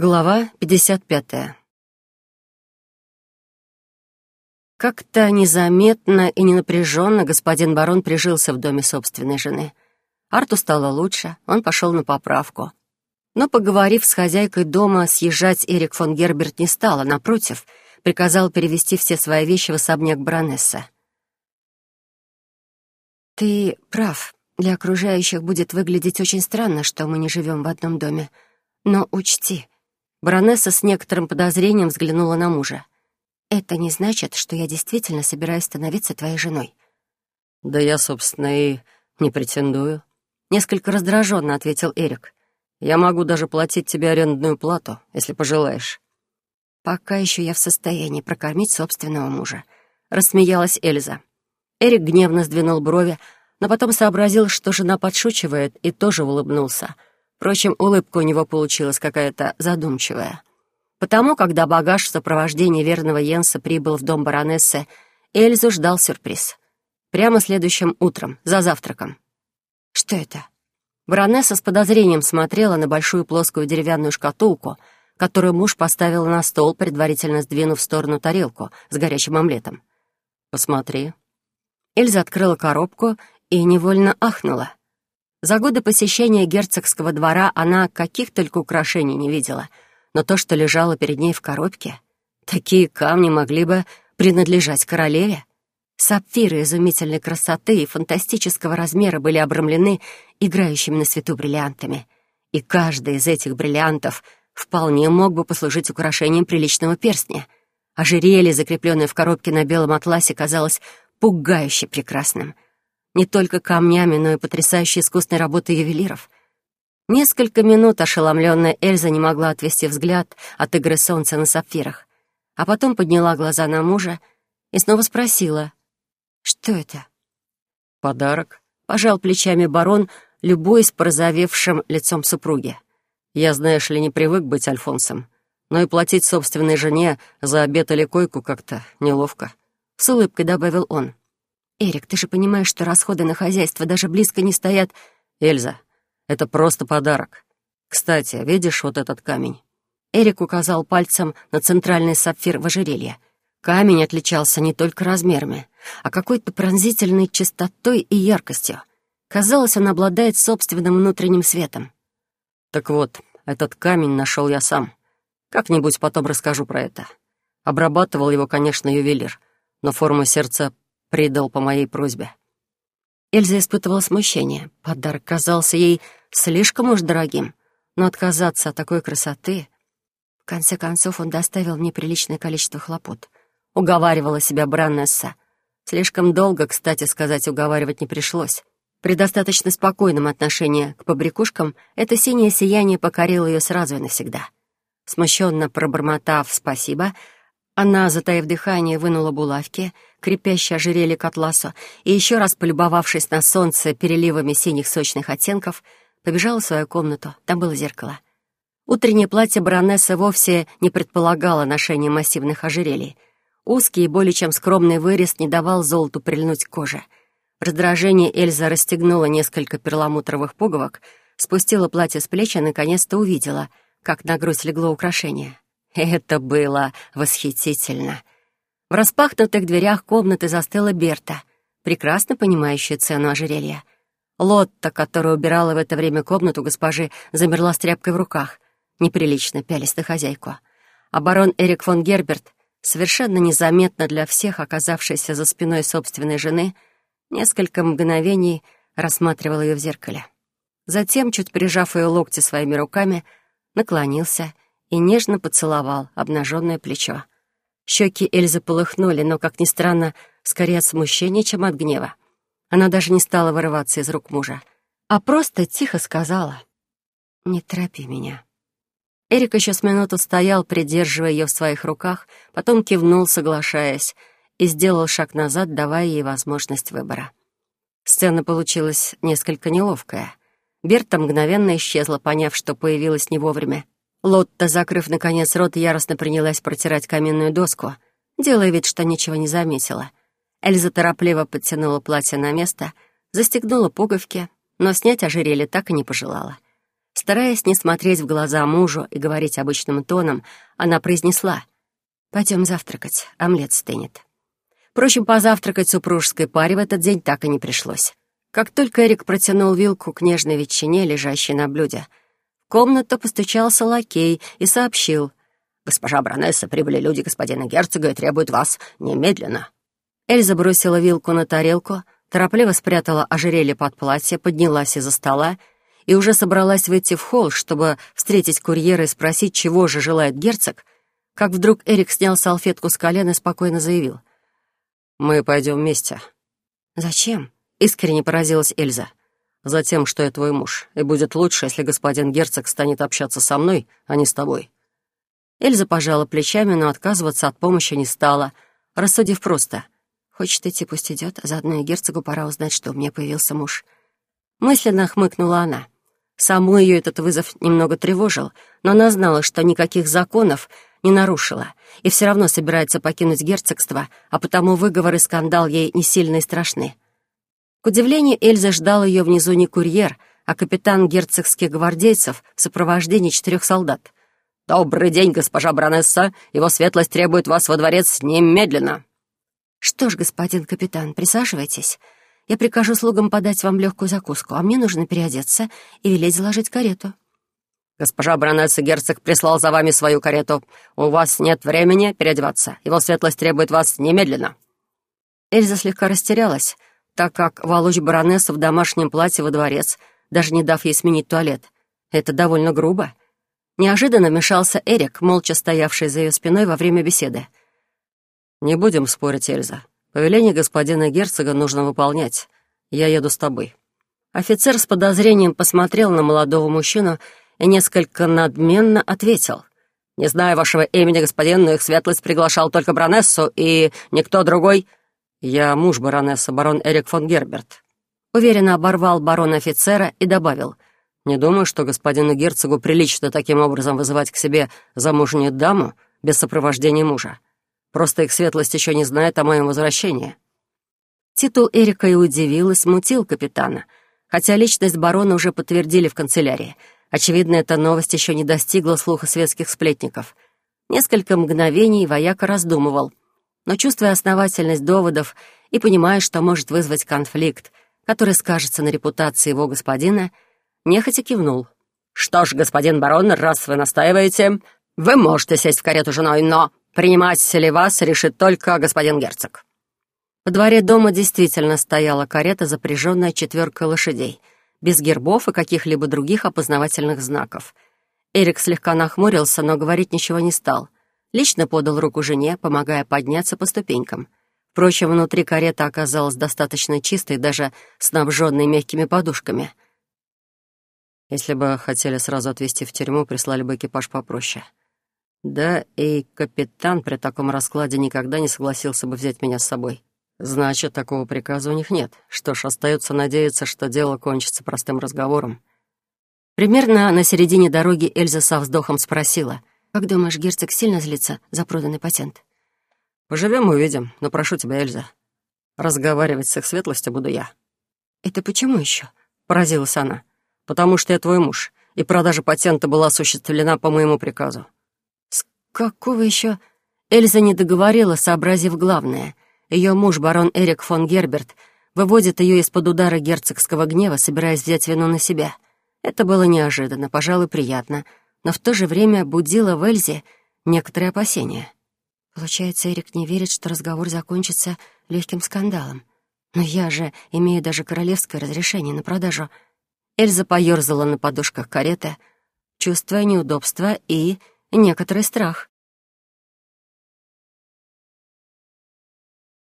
Глава 55. Как-то незаметно и ненапряженно господин барон прижился в доме собственной жены. Арту стало лучше, он пошел на поправку. Но, поговорив с хозяйкой дома, съезжать Эрик фон Герберт не стал, а, напротив, приказал перевести все свои вещи в особняк баронессы. «Ты прав. Для окружающих будет выглядеть очень странно, что мы не живем в одном доме. Но учти, Баронесса с некоторым подозрением взглянула на мужа. «Это не значит, что я действительно собираюсь становиться твоей женой». «Да я, собственно, и не претендую», — несколько раздраженно ответил Эрик. «Я могу даже платить тебе арендную плату, если пожелаешь». «Пока еще я в состоянии прокормить собственного мужа», — рассмеялась Эльза. Эрик гневно сдвинул брови, но потом сообразил, что жена подшучивает, и тоже улыбнулся — Впрочем, улыбка у него получилась какая-то задумчивая. Потому, когда багаж в сопровождении верного Йенса прибыл в дом баронессы, Эльзу ждал сюрприз. Прямо следующим утром, за завтраком. «Что это?» Баронесса с подозрением смотрела на большую плоскую деревянную шкатулку, которую муж поставил на стол, предварительно сдвинув в сторону тарелку с горячим омлетом. «Посмотри». Эльза открыла коробку и невольно ахнула. За годы посещения герцогского двора она каких только украшений не видела, но то, что лежало перед ней в коробке, такие камни могли бы принадлежать королеве. Сапфиры изумительной красоты и фантастического размера были обрамлены играющими на свету бриллиантами. И каждый из этих бриллиантов вполне мог бы послужить украшением приличного перстня. Ожерелье, закрепленное в коробке на белом атласе, казалось пугающе прекрасным — не только камнями, но и потрясающей искусной работы ювелиров. Несколько минут ошеломленная Эльза не могла отвести взгляд от игры солнца на сапфирах, а потом подняла глаза на мужа и снова спросила, «Что это?» «Подарок», — пожал плечами барон, любуясь порозовевшим лицом супруги. «Я, знаешь ли, не привык быть Альфонсом, но и платить собственной жене за обед или койку как-то неловко», — с улыбкой добавил он. «Эрик, ты же понимаешь, что расходы на хозяйство даже близко не стоят...» «Эльза, это просто подарок. Кстати, видишь вот этот камень?» Эрик указал пальцем на центральный сапфир в ожерелье. Камень отличался не только размерами, а какой-то пронзительной чистотой и яркостью. Казалось, он обладает собственным внутренним светом. «Так вот, этот камень нашел я сам. Как-нибудь потом расскажу про это. Обрабатывал его, конечно, ювелир, но форму сердца Придал по моей просьбе. Эльза испытывала смущение. Подарок казался ей слишком уж дорогим. Но отказаться от такой красоты... В конце концов, он доставил мне приличное количество хлопот. Уговаривала себя Браннесса. Слишком долго, кстати сказать, уговаривать не пришлось. При достаточно спокойном отношении к побрякушкам это синее сияние покорило ее сразу и навсегда. Смущенно пробормотав «спасибо», она, затаив дыхание, вынула булавки, крепящие ожерелье к и еще раз полюбовавшись на солнце переливами синих сочных оттенков, побежала в свою комнату. Там было зеркало. Утреннее платье баронессы вовсе не предполагало ношение массивных ожерелий. Узкий и более чем скромный вырез не давал золоту прильнуть к коже. В раздражении Эльза расстегнула несколько перламутровых пуговок, спустила платье с плеч и наконец-то увидела, как на грудь легло украшение. Это было восхитительно. В распахнутых дверях комнаты застыла Берта, прекрасно понимающая цену ожерелья. Лотта, которая убирала в это время комнату госпожи, замерла с тряпкой в руках, неприлично пялись на хозяйку. А барон Эрик фон Герберт, совершенно незаметно для всех оказавшийся за спиной собственной жены, несколько мгновений рассматривал ее в зеркале. Затем, чуть прижав ее локти своими руками, наклонился и нежно поцеловал обнаженное плечо. Щеки Эльзы полыхнули, но, как ни странно, скорее от смущения, чем от гнева. Она даже не стала вырываться из рук мужа, а просто тихо сказала «Не торопи меня». Эрик еще с минуту стоял, придерживая ее в своих руках, потом кивнул, соглашаясь, и сделал шаг назад, давая ей возможность выбора. Сцена получилась несколько неловкая. Берта мгновенно исчезла, поняв, что появилась не вовремя, Лотта, закрыв, наконец, рот, яростно принялась протирать каменную доску, делая вид, что ничего не заметила. Эльза торопливо подтянула платье на место, застегнула пуговки, но снять ожерелье так и не пожелала. Стараясь не смотреть в глаза мужу и говорить обычным тоном, она произнесла «Пойдем завтракать, омлет стынет». Впрочем, позавтракать супружеской паре в этот день так и не пришлось. Как только Эрик протянул вилку к нежной ветчине, лежащей на блюде, комнату постучался лакей и сообщил. «Госпожа Бронесса, прибыли люди господина герцога и требуют вас немедленно». Эльза бросила вилку на тарелку, торопливо спрятала ожерелье под платье, поднялась из-за стола и уже собралась выйти в холл, чтобы встретить курьера и спросить, чего же желает герцог, как вдруг Эрик снял салфетку с колена и спокойно заявил. «Мы пойдем вместе». «Зачем?» — искренне поразилась Эльза. «Затем, что я твой муж, и будет лучше, если господин герцог станет общаться со мной, а не с тобой». Эльза пожала плечами, но отказываться от помощи не стала, рассудив просто. «Хочет идти, пусть идет, а заодно и герцогу пора узнать, что у меня появился муж». Мысленно хмыкнула она. Саму ее этот вызов немного тревожил, но она знала, что никаких законов не нарушила, и все равно собирается покинуть герцогство, а потому выговор и скандал ей не сильно и страшны. К удивлению, Эльза ждал ее внизу не курьер, а капитан герцогских гвардейцев в сопровождении четырех солдат. «Добрый день, госпожа Бронесса! Его светлость требует вас во дворец немедленно!» «Что ж, господин капитан, присаживайтесь. Я прикажу слугам подать вам легкую закуску, а мне нужно переодеться и велеть заложить карету». «Госпожа Бронесса, герцог прислал за вами свою карету. У вас нет времени переодеваться. Его светлость требует вас немедленно». Эльза слегка растерялась, так как волочь баронессу в домашнем платье во дворец, даже не дав ей сменить туалет. Это довольно грубо. Неожиданно вмешался Эрик, молча стоявший за ее спиной во время беседы. «Не будем спорить, Эльза. Повеление господина герцога нужно выполнять. Я еду с тобой». Офицер с подозрением посмотрел на молодого мужчину и несколько надменно ответил. «Не знаю вашего имени, господин, но их светлость приглашал только баронессу и никто другой». «Я муж баронессы, барон Эрик фон Герберт». Уверенно оборвал барон офицера и добавил. «Не думаю, что господину герцогу прилично таким образом вызывать к себе замужнюю даму без сопровождения мужа. Просто их светлость еще не знает о моем возвращении». Титул Эрика и удивил, и смутил капитана, хотя личность барона уже подтвердили в канцелярии. Очевидно, эта новость еще не достигла слуха светских сплетников. Несколько мгновений вояка раздумывал, но, чувствуя основательность доводов и понимая, что может вызвать конфликт, который скажется на репутации его господина, нехотя кивнул. «Что ж, господин барон, раз вы настаиваете, вы можете сесть в карету женой, но Принимать ли вас решит только господин герцог». Во дворе дома действительно стояла карета, запряженная четверкой лошадей, без гербов и каких-либо других опознавательных знаков. Эрик слегка нахмурился, но говорить ничего не стал. Лично подал руку жене, помогая подняться по ступенькам. Впрочем, внутри карета оказалась достаточно чистой, даже снабженной мягкими подушками. Если бы хотели сразу отвезти в тюрьму, прислали бы экипаж попроще. Да, и капитан при таком раскладе никогда не согласился бы взять меня с собой. Значит, такого приказа у них нет. Что ж, остается надеяться, что дело кончится простым разговором. Примерно на середине дороги Эльза со вздохом спросила. «Как думаешь, герцог сильно злится за проданный патент?» «Поживем, увидим. Но прошу тебя, Эльза, разговаривать с их светлостью буду я». «Это почему еще?» — поразилась она. «Потому что я твой муж, и продажа патента была осуществлена по моему приказу. Какого еще? Эльза не договорила, сообразив главное. Ее муж, барон Эрик фон Герберт, выводит ее из-под удара герцогского гнева, собираясь взять вину на себя. Это было неожиданно, пожалуй, приятно, но в то же время будило в Эльзе некоторые опасения. Получается, Эрик не верит, что разговор закончится легким скандалом. Но я же имею даже королевское разрешение на продажу. Эльза поёрзала на подушках кареты, чувствуя неудобство и некоторый страх.